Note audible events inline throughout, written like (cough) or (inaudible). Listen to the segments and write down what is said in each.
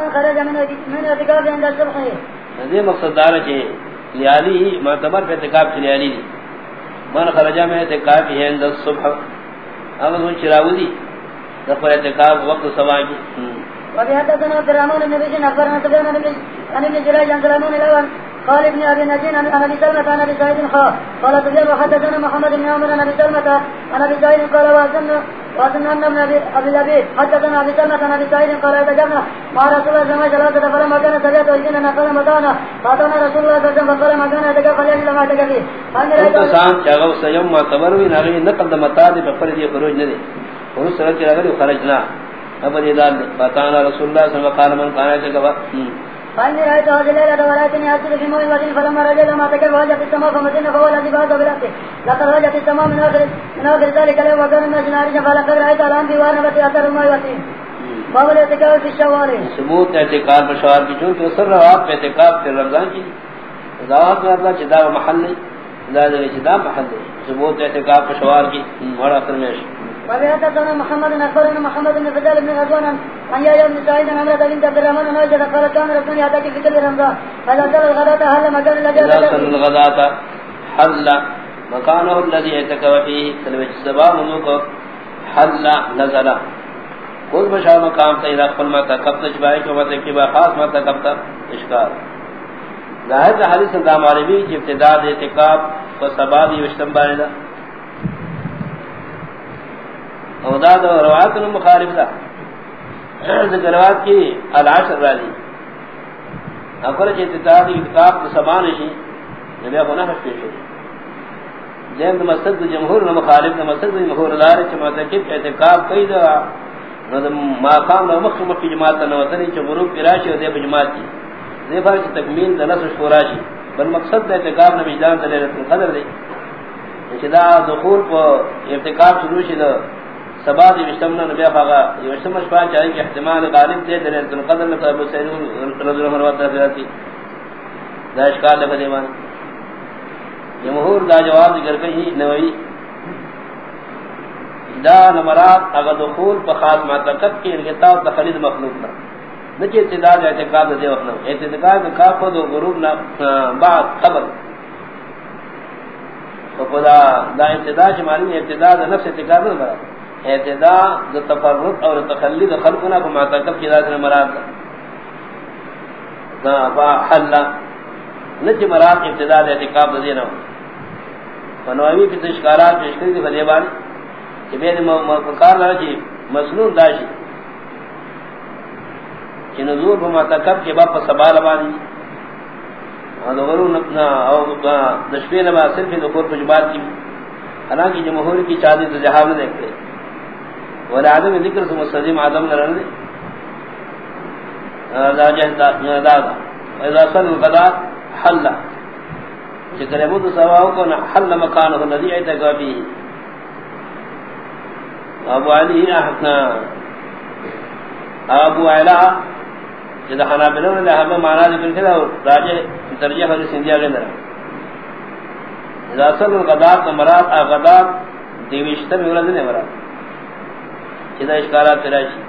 من خرج من من اعتكاف عند الصبح یہ مقصد دار ہے لیالی معتبر پہ اعتکاف لیالی دی. من خرج من اعتکاف عند الصبح اگر وہ چراودی دفر اعتکاف وقت صبح کی. وبي حدثنا عبد الرحمن بن بشير اخبرنا سفيان عن ابن جريج عن سليمان الاول قال ابن ابي نجين عن ابي سلمة عن ابي سعيد قال سفيان وحدثنا محمد بن عمر عن ابي سلمة عن ابي سعيد قال وازن ان ابن ابي لبيب حدثنا ابي سلمة عن ابي سعيد قال اذكرنا مع رسول الله صلى الله عليه وسلم فلما كان سبيت وإذن نقل مكانا فاتنا رسول الله صلى الله عليه وسلم فقال مكانا يتكا فليجل ما يتكا فيه انت سام چاگو سیم معتبر بھی ناغی نقل دا متا دی بفر دی خروج ندی. ورس سرک لگلی خرجنا. اب دیدار فاتانا رسول اللہ صلی اللہ علیہ وسلم قال من قانا يتكا فاني رايت هذه الليله ولكن ياسر في موي وجه فلما رجع ما تكل وجهت السماء فمدينه فهو الذي بعد براسه لقد رجعت السماء من اخر من اخر ذلك اليوم وكان الناس نارجا فلقد رايت الان بوانا بتي اثر الموي وتي باب الاعتكاف في الشوال ثبوت اعتکاف بشوال کی، چونکہ اثر رواب پہ اعتکاف پھر رمضان کی۔ ضواب میں اللہ چدا محل نہیں لا چدا محل نہیں ثبوت اعتکاف بشوال کی، بڑا اثر محمد أخبرنا محمد بن فضال بن غزوان عن يحيى بن سعيد عن عمرة بنت عبد الرحمن عن وجد قال كان رسول يأتي في كل رمضان فإذا صلى الغداة هل مكان الذي صلى الغداة حل مكانه الذي اعتكف فيه. سلوة السباب منوك حل نزل. خود بشار مقام تا اذا قل ما تکب تجبائی کو مطلب کی با خاص ما تکب تا اشکار ظاہر حدیث اندام عربی کی و او دا (clears throat) دا روایت نے مخالف دا ذکر روایت کی العشر راضی اکر چه اتتاق اتقاق دا سبان شی نبی اخو نحش پیش ہوئی دیم دا مسجد دا جمہور نا مخالف دا مسجد دا جمہور لارے چه متکب اعتقاب کئی دا ماقام دا مخی مخی جماعت دا نوطنی چه غروب کی راشی و دے جماعت کی دے فارچ تکمیل دا نصر شورا شی بل مقصد دا اعتقاب نبی جان دا لیلت القدر دے چه دا دخول پا ارتقاب شروع شی دا سبا دی وشتمنا نبی فاغا یہ وشتم شپان چاہیے کہ احتمال غالب دے در ارتن قدر میں ابو سعید رضی اللہ عنہ طرف جاتی دا اشکال لفظ ایمان جمہور دا جواب ذکر کہی نوئی دا نمرات اگر دخول پا خاص معتقد کی انقطاع تخلید مخلوق نا نچے اتداد اعتقاد دے وقت اعتقاد کافد و غروب نا بعد، قبل. فدا دا ابتداء چمانی ابتداء نفس اعتقاد نا مراد اعتداء دا تفرق اور تخلید خلقنا کو معتقد کی ذات مراد دا فا حل. نچ مراد ابتداء دا اعتقاب دا دینا فنوامی کی تشکارات پیشکری دی فدیبانی کہ بید مفکار لگا چی مسنون داشی چی نزول پا معتقد کی باپ سبال بانی دغرو نپنا او دشوی نبا صرف دخور پجبات کی حالانکہ جمہور کی چاہدی تو جہاں نے دیکھتے ولا عدم ذکر سے مستدیم عدم نہ رہنے لا جہد دا دا اذا صل القضاء حل. ذکر ابو سواو کو حل مکانه الذي اعتقى فيه ابو علی احنا ابو علا جدا حنابلہ نے ہمیں معنی ذکر کیا راجہ ترجیح ہے سندھیا کے اندر اذا صل القضاء مراد اغضاء دیوشتہ میں ولد نے مراد. جدا اشکالات تراشی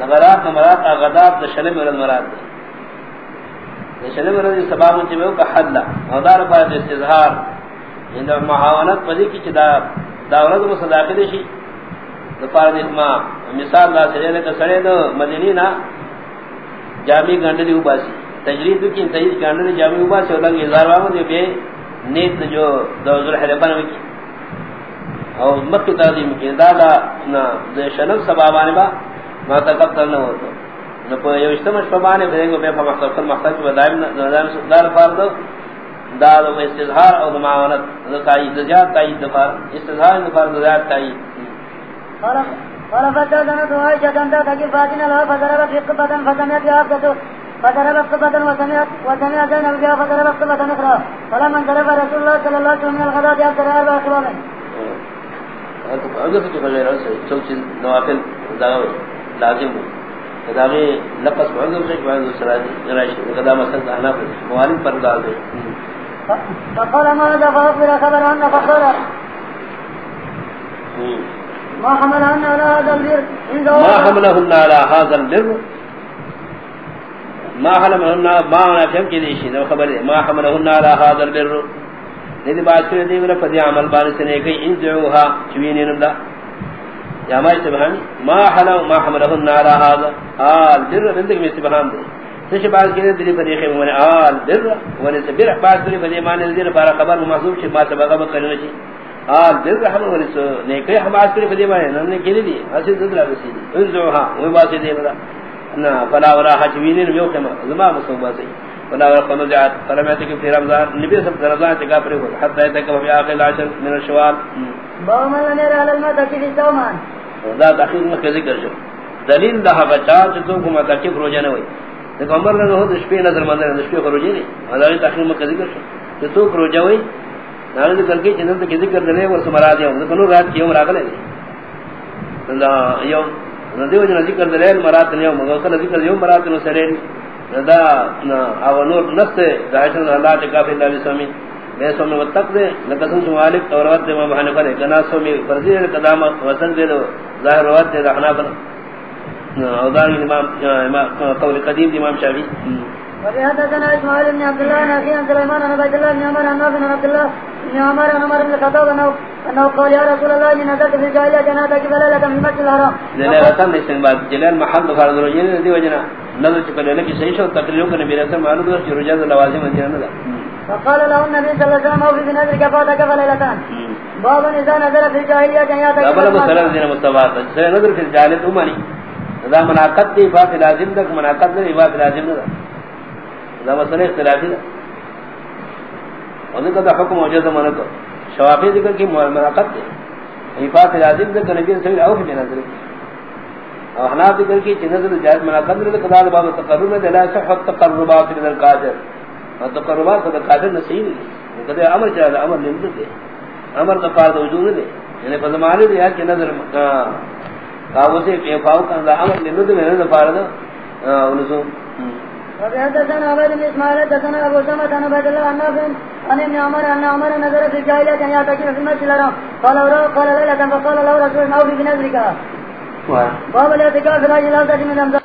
نغرات مراد اغضاء دشلم ولد مراد دشلم ولد سبب جو کہ حد او دار بعد استظہار اند معاونت پدی کی چدا داولت مصداقل شی دپار اسما مثال لا سرے نے کسڑے دو مدینی نا جامی گنڈلی اوباسی تجرید کی تجرید گنڈلی جامی اوباسی اور لنگ ہزار وامو بے نیت جو دو ذوالحلیبان وکی اور مکی تعظیم کی دادا، نا شنک سبابانے با، ما تقبتر نہ ہوتا نہ پا یو اشتمش پبانے پھریں گو بے پا مختلف مختلف پا دائم دار فاردو دادو استظہار اور معاونت تائید زیاد تائید دفار استظہار دفار زیاد تائید۔ قال فتدنت عائشة أن تأتي فاتنا لها فضربت في قبة فسمعت بها أبدته فضربت قبة وسمعت وسمعت زينب بها فضربت قبة أخرى فلما انصرف رسول الله صلى الله عليه وسلم من الغداة أبصر أربع اگر نوافل لازم لفظ سے بعد پر دے۔ فقال ما فاخبر خبر ان فقال ما حملهن على هذا البر؟ ما حملهن على هذا البر؟ ما حلمهن ما فهم کی دیشی نو خبر ما حملهن على هذا البر؟ ندی بات کرے دی میرا فدی عمل بار سے نے کہ ان جوها چوین اللہ یا ما سبحان ما حلم ما حملهن على هذا آل بر بندگ میں سبحان دے. سچ بات کرے دی فریق من آل بر ون سبر بات کرے فدی مان دی بار خبر محذوب چھ ما سبق کرنے چھ آل بر رحم ون سو نے کہ ہم بات کرے فدی مان نے کلی دی. اسی ددلا رسی ان جوها وہ بات دی بڑا نا، فلا ورا حجوین یو کما زما مصوبہ سی فلا ورا قنوجات فرماتے کہ پھر رمضان نبی سب رمضان تک پر ہو حتى تک وہ اخر العشر من الشوال باو من نے علی الماء تکفی سومان دا تاخیر میں ذکر شو دلیل دا بچا تو کو ما تکف روزہ نہ ہوئی کہ عمر نے ہو دش پہ نظر مندر دش پہ روزہ نہیں۔ ہزار تاخیر میں ذکر شو تو روزہ ہوئی نال ذکر کے جنت کے ذکر دے ور سمرا دیا۔ انہوں رات کیوں راگلے اللہ یوم ندیو جن ذکر دلیل مرات مگو کل ذکر دیو مرات نو سرین ندا او نور نفس دائشن اللہ تکافی اللہ بسومی بے سومی وطق دے لکسن سو مالک اور روات دے مبحانی فرے کنا سومی فرزی دے قدام وطن دے دو ظاہر روات دے دخنا پر. او دار امام قول قدیم امام شافی وفي حدثنا اسماعيل بن عبد الله ناخي عن سليمان عن عبد الله بن عمر عن نافع عن عبد الله بن عمر عن عمر بن الخطاب انه قال يا رسول الله اني نزلت في الجاهليه انا اتاك بلالة من المسجد الحرام. ليلة من بعد جلال محل فرض رجل دي وجنا. نظر چکل لك صحیح شو تقریر کو نبی رسول معلوم ہے کہ رجال لوازم مدینہ نہ فقال له النبي صلى الله عليه وسلم في بنظرك فاتك فليلتان. باب اذا نزل في الجاهليه كان ياتك قبل مسلم دين مستوى سے نظر في الجاهليه امني اذا مناقض دی فات لازم تک مناقض دی فات لازم نہ دا مسئلہ اختلافی دا اور دا حکم وجہ زمانہ کو شوافی ذکر کی مراقت دے حفاظ لازم ذکر نبی صلی اللہ علیہ وسلم اور حناف ذکر کی چنزل جائز مراقت دے قدار باب تقرب دے، لا صحت تقربات من القادر. اور تقربات دا قادر نصیب ہے کدے امر چاہے امر نہیں دے امر دا فرض وجود دے یعنی فزمانے دے کہ نظر کا کاو سے کہ فاو کا امر نہیں دے نہ فرض. انسو وحدثنا عبد بن اسماعيل حدثنا ابو سلمة عن عبد الله عن نافع عن ابن عمر ان عمر نظر في الجاهلية ان يعتكف في المسجد الحرام قال ورا قال ليلة فقال له رسول الله في بنذرك باب الاعتكاف في الرجل لا تجد من